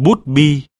bút bi.